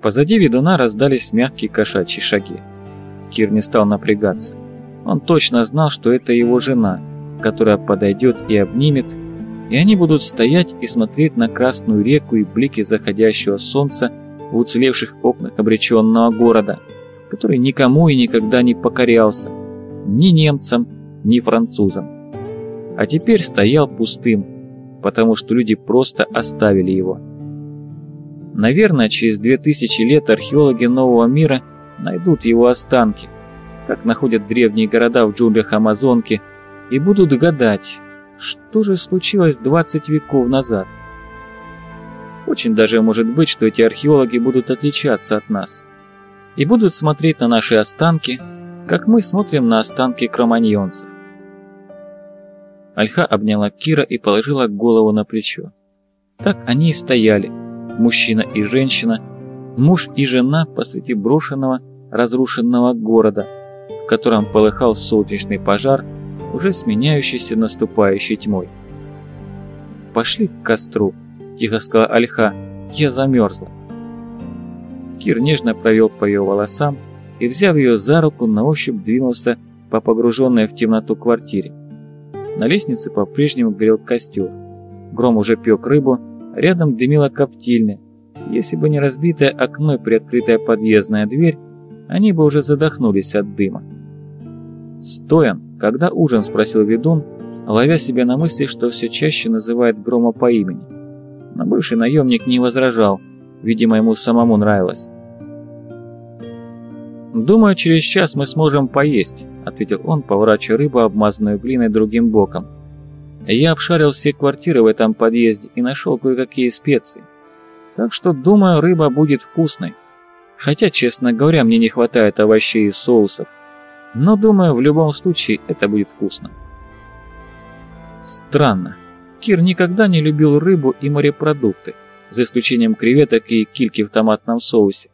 Позади ведуна раздались мягкие кошачьи шаги. Кир не стал напрягаться. Он точно знал, что это его жена, которая подойдет и обнимет, и они будут стоять и смотреть на красную реку и блики заходящего солнца в уцелевших окнах обреченного города, который никому и никогда не покорялся, ни немцам, ни французам. А теперь стоял пустым, потому что люди просто оставили его. Наверное, через две тысячи лет археологи нового мира найдут его останки, как находят древние города в джунглях Амазонки, и будут гадать, что же случилось 20 веков назад. Очень даже может быть, что эти археологи будут отличаться от нас и будут смотреть на наши останки, как мы смотрим на останки кроманьонцев. Альха обняла Кира и положила голову на плечо. Так они и стояли, мужчина и женщина, муж и жена посреди брошенного, разрушенного города, в котором полыхал солнечный пожар, уже сменяющийся наступающей тьмой. «Пошли к костру», — тихо сказала Альха, — «я замерзла». Кир нежно провел по ее волосам и, взяв ее за руку, на ощупь двинулся по погруженной в темноту квартире. На лестнице по-прежнему горел костер. Гром уже пек рыбу, рядом дымила коптильня. Если бы не разбитое окно и приоткрытая подъездная дверь, они бы уже задохнулись от дыма. «Стоян, когда ужин?» – спросил ведун, ловя себя на мысли, что все чаще называет Грома по имени. Но бывший наемник не возражал, видимо, ему самому нравилось. «Думаю, через час мы сможем поесть», — ответил он, поворачивая рыбу, обмазанную глиной, другим боком. «Я обшарил все квартиры в этом подъезде и нашел кое-какие специи. Так что, думаю, рыба будет вкусной. Хотя, честно говоря, мне не хватает овощей и соусов. Но, думаю, в любом случае это будет вкусно». Странно. Кир никогда не любил рыбу и морепродукты, за исключением креветок и кильки в томатном соусе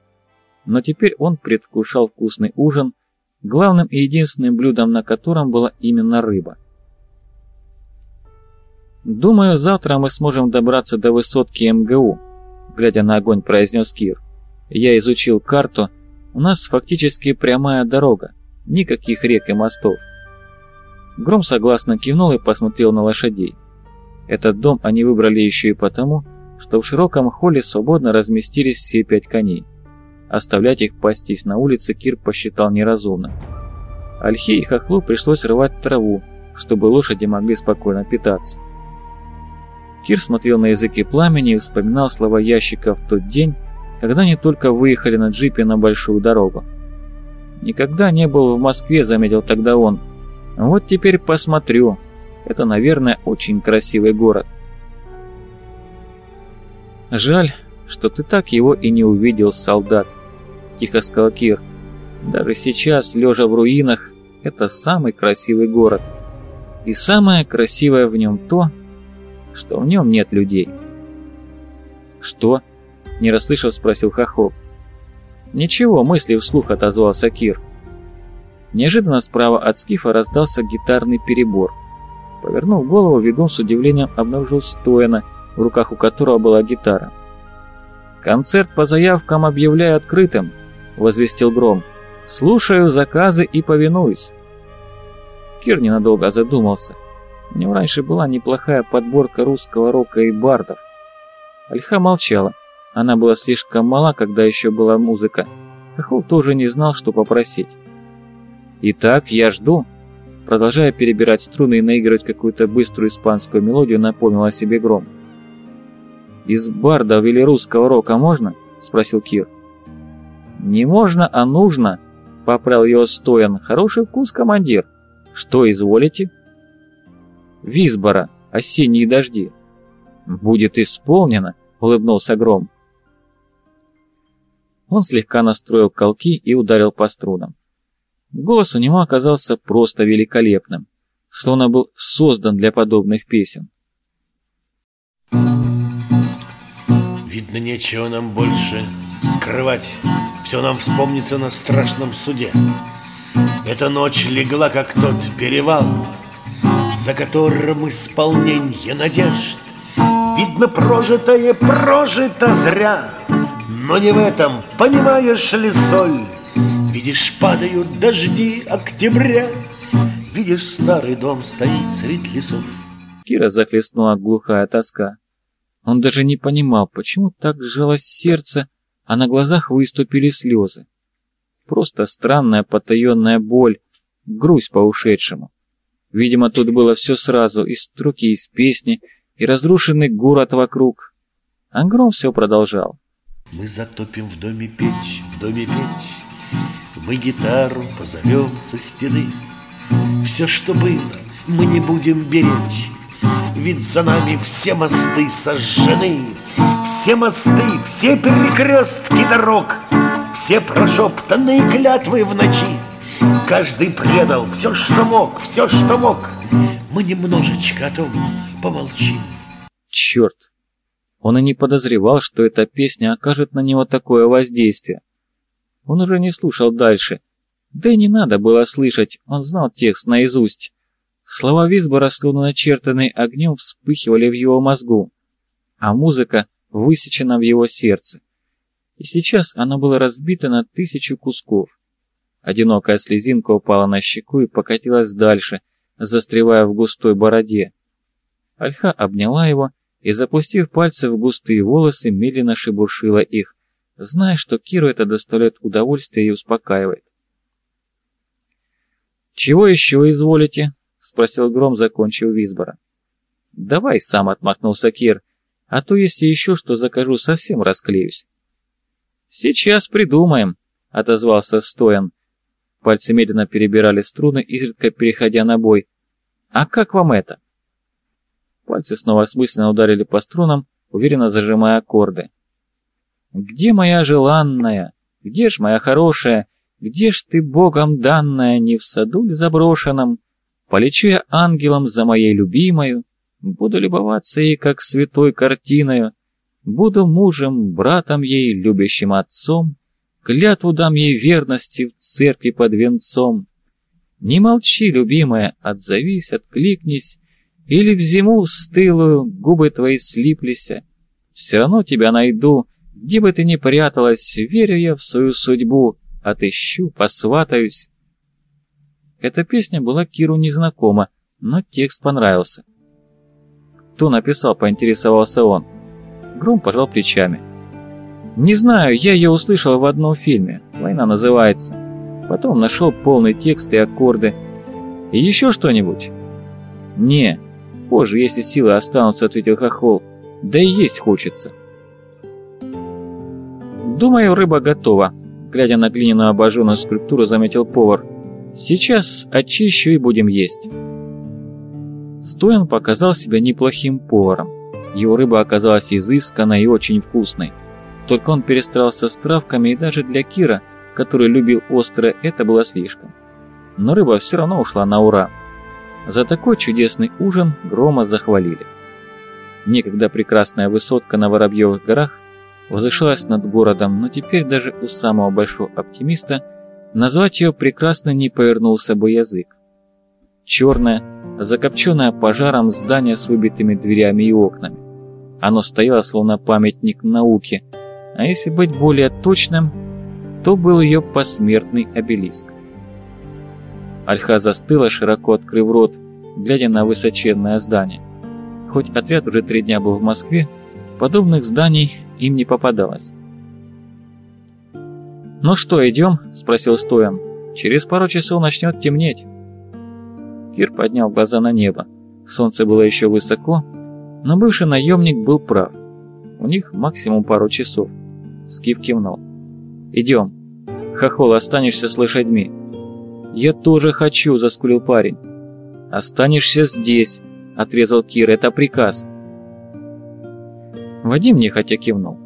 но теперь он предвкушал вкусный ужин, главным и единственным блюдом на котором была именно рыба. «Думаю, завтра мы сможем добраться до высотки МГУ», — глядя на огонь, произнес Кир. «Я изучил карту, у нас фактически прямая дорога, никаких рек и мостов». Гром согласно кивнул и посмотрел на лошадей. Этот дом они выбрали еще и потому, что в широком холле свободно разместились все пять коней. Оставлять их пастись на улице Кир посчитал неразумным. Альхе и Хохлу пришлось рвать траву, чтобы лошади могли спокойно питаться. Кир смотрел на языки пламени и вспоминал слова ящика в тот день, когда они только выехали на джипе на большую дорогу. «Никогда не был в Москве», — заметил тогда он. «Вот теперь посмотрю. Это, наверное, очень красивый город». Жаль, что ты так его и не увидел, солдат», — тихо сказал Кир. «Даже сейчас, лежа в руинах, это самый красивый город. И самое красивое в нем то, что в нем нет людей». «Что?» — не расслышав, спросил Хохлов. «Ничего, мысли вслух», — отозвался Кир. Неожиданно справа от скифа раздался гитарный перебор. Повернув голову, ведун с удивлением обнаружил Стояна, в руках у которого была гитара. «Концерт по заявкам объявляю открытым», — возвестил Гром. «Слушаю заказы и повинуюсь». Кир ненадолго задумался. У него раньше была неплохая подборка русского рока и бардов. Альха молчала. Она была слишком мала, когда еще была музыка. Хохол тоже не знал, что попросить. «Итак, я жду», продолжая перебирать струны и наигрывать какую-то быструю испанскую мелодию, напомнил о себе Гром. «Из бардов или русского рока можно?» — спросил Кир. «Не можно, а нужно», — поправил его Стоян. «Хороший вкус, командир. Что изволите?» «Визбора. Осенние дожди». «Будет исполнено», — улыбнулся Гром. Он слегка настроил колки и ударил по струнам. Голос у него оказался просто великолепным, словно был создан для подобных песен. Видно, нечего нам больше скрывать. Все нам вспомнится на страшном суде. Эта ночь легла, как тот перевал, За которым исполнение надежд. Видно, прожитое прожито зря, Но не в этом, понимаешь ли, соль? Видишь, падают дожди октября, Видишь, старый дом стоит среди лесов. Кира захлестнула глухая тоска. Он даже не понимал, почему так сжалось сердце, а на глазах выступили слезы. Просто странная потаенная боль, грусть по ушедшему. Видимо, тут было все сразу, и строки из песни, и разрушенный город вокруг. Ангром все продолжал. Мы затопим в доме печь, в доме печь, Мы гитару позовем со стены. Все, что было, мы не будем беречь, Ведь за нами все мосты сожжены, Все мосты, все перекрестки дорог, Все прошептанные клятвы в ночи, Каждый предал все, что мог, все, что мог. Мы немножечко о том помолчим. Черт! Он и не подозревал, что эта песня окажет на него такое воздействие. Он уже не слушал дальше. Да и не надо было слышать, он знал текст наизусть. Слова Висбора, словно начертанные огнем, вспыхивали в его мозгу, а музыка высечена в его сердце. И сейчас она была разбита на тысячу кусков. Одинокая слезинка упала на щеку и покатилась дальше, застревая в густой бороде. Альха обняла его и, запустив пальцы в густые волосы, медленно шебуршила их, зная, что Киру это доставляет удовольствие и успокаивает. «Чего еще изволите?» — спросил Гром, закончив Визбора. «Давай сам», — отмахнулся Кир, — «а то если еще что закажу, совсем расклеюсь». «Сейчас придумаем», — отозвался Стоян, Пальцы медленно перебирали струны, изредка переходя на бой. «А как вам это?» Пальцы снова осмысленно ударили по струнам, уверенно зажимая аккорды. «Где моя желанная? Где ж моя хорошая? Где ж ты, Богом данная, не в саду ли заброшенном? Полечу я ангелом за моей любимою, буду любоваться ей, как святой картиною, буду мужем, братом ей, любящим отцом, Клятву дам ей верности в церкви под венцом. Не молчи, любимая, отзовись, откликнись, Или в зиму стылую губы твои слиплися. Все равно тебя найду, где бы ты ни пряталась, Верю я в свою судьбу, отыщу, посватаюсь. Эта песня была Киру незнакома, но текст понравился. Кто написал, поинтересовался он. Гром пожал плечами. Не знаю, я ее услышал в одном фильме. «Война» называется. Потом нашел полный текст и аккорды. И еще что-нибудь? Не, позже, если силы останутся, ответил Хохол. Да и есть хочется. Думаю, рыба готова. Глядя на глиняную обожженную скульптуру, заметил повар. Сейчас очищу и будем есть. Стоян показал себя неплохим поваром. Его рыба оказалась изысканной и очень вкусной. Только он перестарался с травками, и даже для Кира, который любил острое, это было слишком. Но рыба все равно ушла на ура. За такой чудесный ужин Грома захвалили. Некогда прекрасная высотка на Воробьевых горах возвышалась над городом, но теперь даже у самого большого оптимиста назвать ее прекрасно не повернулся бы язык. Черное, закопченное пожаром здание с выбитыми дверями и окнами. Оно стояло словно памятник науки – а если быть более точным, то был ее посмертный обелиск. Альха застыла, широко открыв рот, глядя на высоченное здание. Хоть отряд уже три дня был в Москве, подобных зданий им не попадалось. «Ну что, идем?» – спросил Стоян. «Через пару часов начнет темнеть». Кир поднял глаза на небо. Солнце было еще высоко, но бывший наемник был прав. У них максимум пару часов. Скиф кивнул. «Идем. Хохол, останешься с лошадьми». «Я тоже хочу», — заскулил парень. «Останешься здесь», — отрезал Кир, — «это приказ». Вадим нехотя кивнул.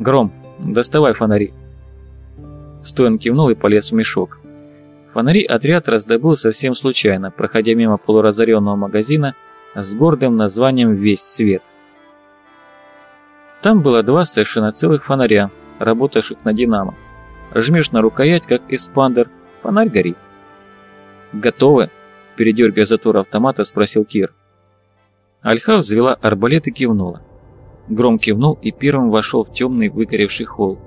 «Гром, доставай фонари». Стоян кивнул и полез в мешок. Фонари отряд раздобыл совсем случайно, проходя мимо полуразоренного магазина с гордым названием «Весь свет». Там было два совершенно целых фонаря, работавших на динамо. Жмешь на рукоять, как эспандер, фонарь горит. «Готовы?» – передергивая затвор автомата, спросил Кир. Альха взвела арбалет и кивнула. Гром кивнул и первым вошел в темный выгоревший холл.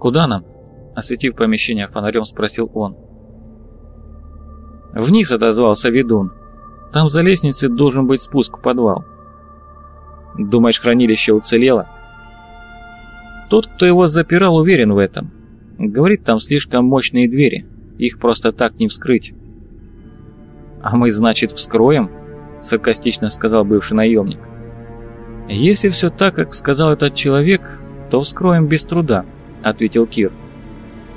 «Куда нам?» — осветив помещение фонарем, спросил он. «Вниз», — отозвался ведун. «Там за лестницей должен быть спуск в подвал». «Думаешь, хранилище уцелело?» «Тот, кто его запирал, уверен в этом. Говорит, там слишком мощные двери. Их просто так не вскрыть». «А мы, значит, вскроем?» — саркастично сказал бывший наемник. «Если все так, как сказал этот человек, то вскроем без труда», — ответил Кир.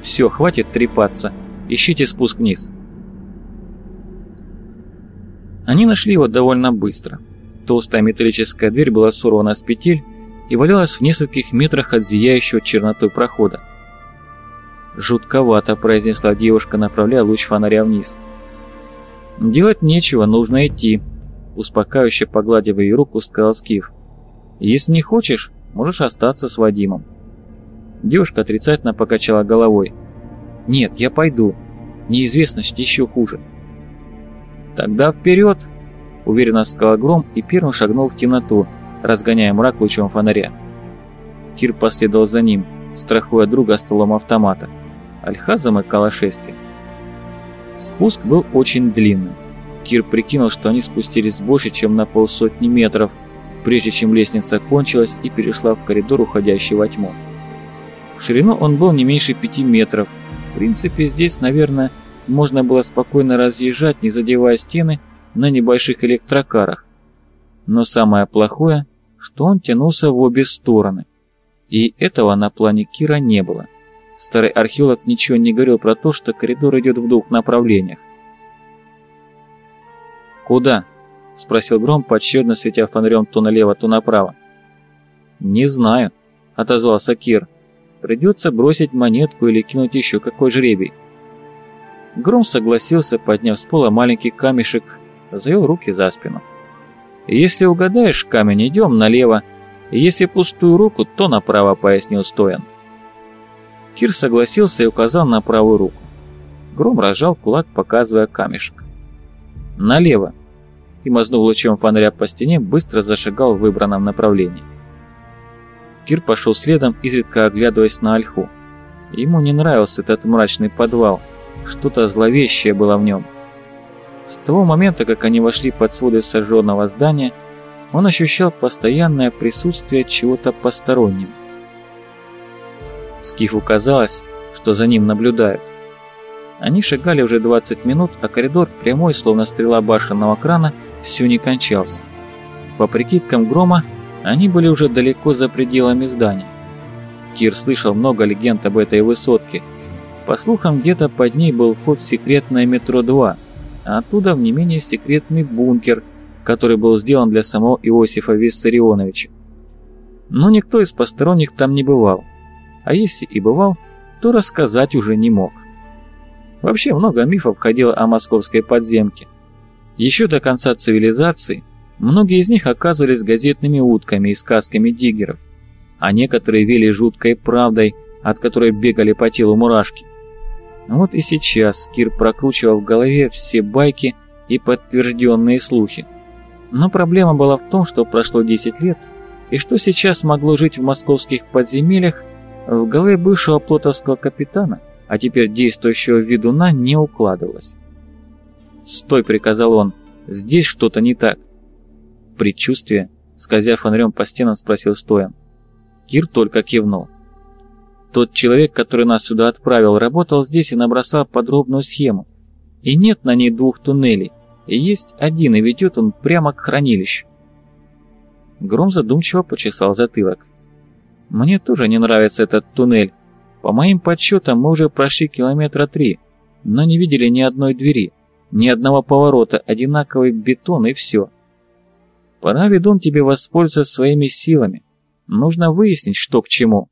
«Все, хватит трепаться. Ищите спуск вниз». Они нашли его довольно быстро. Толстая металлическая дверь была сорвана с петель и валялась в нескольких метрах от зияющего чернотой прохода. «Жутковато», — произнесла девушка, направляя луч фонаря вниз. «Делать нечего, нужно идти», — успокаивающе погладив ее руку, сказал Скиф. «Если не хочешь, можешь остаться с Вадимом». Девушка отрицательно покачала головой. «Нет, я пойду. Неизвестность еще хуже». «Тогда вперед!» — уверенно сказал Гром и первым шагнул в темноту, разгоняя мрак лучом фонаря. Кир последовал за ним, страхуя друга столом автомата. Альха замыкала шествие. Спуск был очень длинным. Кир прикинул, что они спустились больше, чем на полсотни метров, прежде чем лестница кончилась и перешла в коридор, уходящий во тьму. В ширину он был не меньше пяти метров. В принципе, здесь, наверное, можно было спокойно разъезжать, не задевая стены, на небольших электрокарах. Но самое плохое, что он тянулся в обе стороны. И этого на плане Кира не было. Старый археолог ничего не говорил про то, что коридор идет в двух направлениях. «Куда?» — спросил Гром, поочередно светя фонарем то налево, то направо. «Не знаю», — отозвался Кир. «Придется бросить монетку или кинуть еще какой жребий». Гром согласился, подняв с пола маленький камешек, завел руки за спину. «Если угадаешь камень, идем налево, если пустую руку, то направо», — пояснил Стоян. Кир согласился и указал на правую руку. Гром разжал кулак, показывая камешек. «Налево!» и, мазнув лучом фонаря по стене, быстро зашагал в выбранном направлении. Кир пошел следом, изредка оглядываясь на ольху. Ему не нравился этот мрачный подвал, что-то зловещее было в нем. С того момента, как они вошли под своды сожженного здания, он ощущал постоянное присутствие чего-то постороннего. Скифу казалось, что за ним наблюдают. Они шагали уже 20 минут, а коридор, прямой, словно стрела башенного крана, все не кончался. По прикидкам Грома, они были уже далеко за пределами здания. Кир слышал много легенд об этой высотке. По слухам, где-то под ней был вход в секретное метро 2, оттуда в не менее секретный бункер, который был сделан для самого Иосифа Виссарионовича. Но никто из посторонних там не бывал а если и бывал, то рассказать уже не мог. Вообще много мифов ходило о московской подземке. Еще до конца цивилизации многие из них оказывались газетными утками и сказками диггеров, а некоторые вели жуткой правдой, от которой бегали по телу мурашки. Вот и сейчас Кир прокручивал в голове все байки и подтвержденные слухи. Но проблема была в том, что прошло 10 лет, и что сейчас могло жить в московских подземельях – в голове бывшего плотовского капитана, а теперь действующего ведуна, не укладывалось. «Стой!» — приказал он. «Здесь что-то не так». «Предчувствие?» — скользя фонарем по стенам, спросил Стоян. Кир только кивнул. Тот человек, который нас сюда отправил, работал здесь и набросал подробную схему. И нет на ней двух туннелей, и есть один, и ведет он прямо к хранилищу. Гром задумчиво почесал затылок. Мне тоже не нравится этот туннель. По моим подсчетам, мы уже прошли километра три, но не видели ни одной двери, ни одного поворота, одинаковый бетон и все. Пора, ведун, тебе воспользоваться своими силами. Нужно выяснить, что к чему.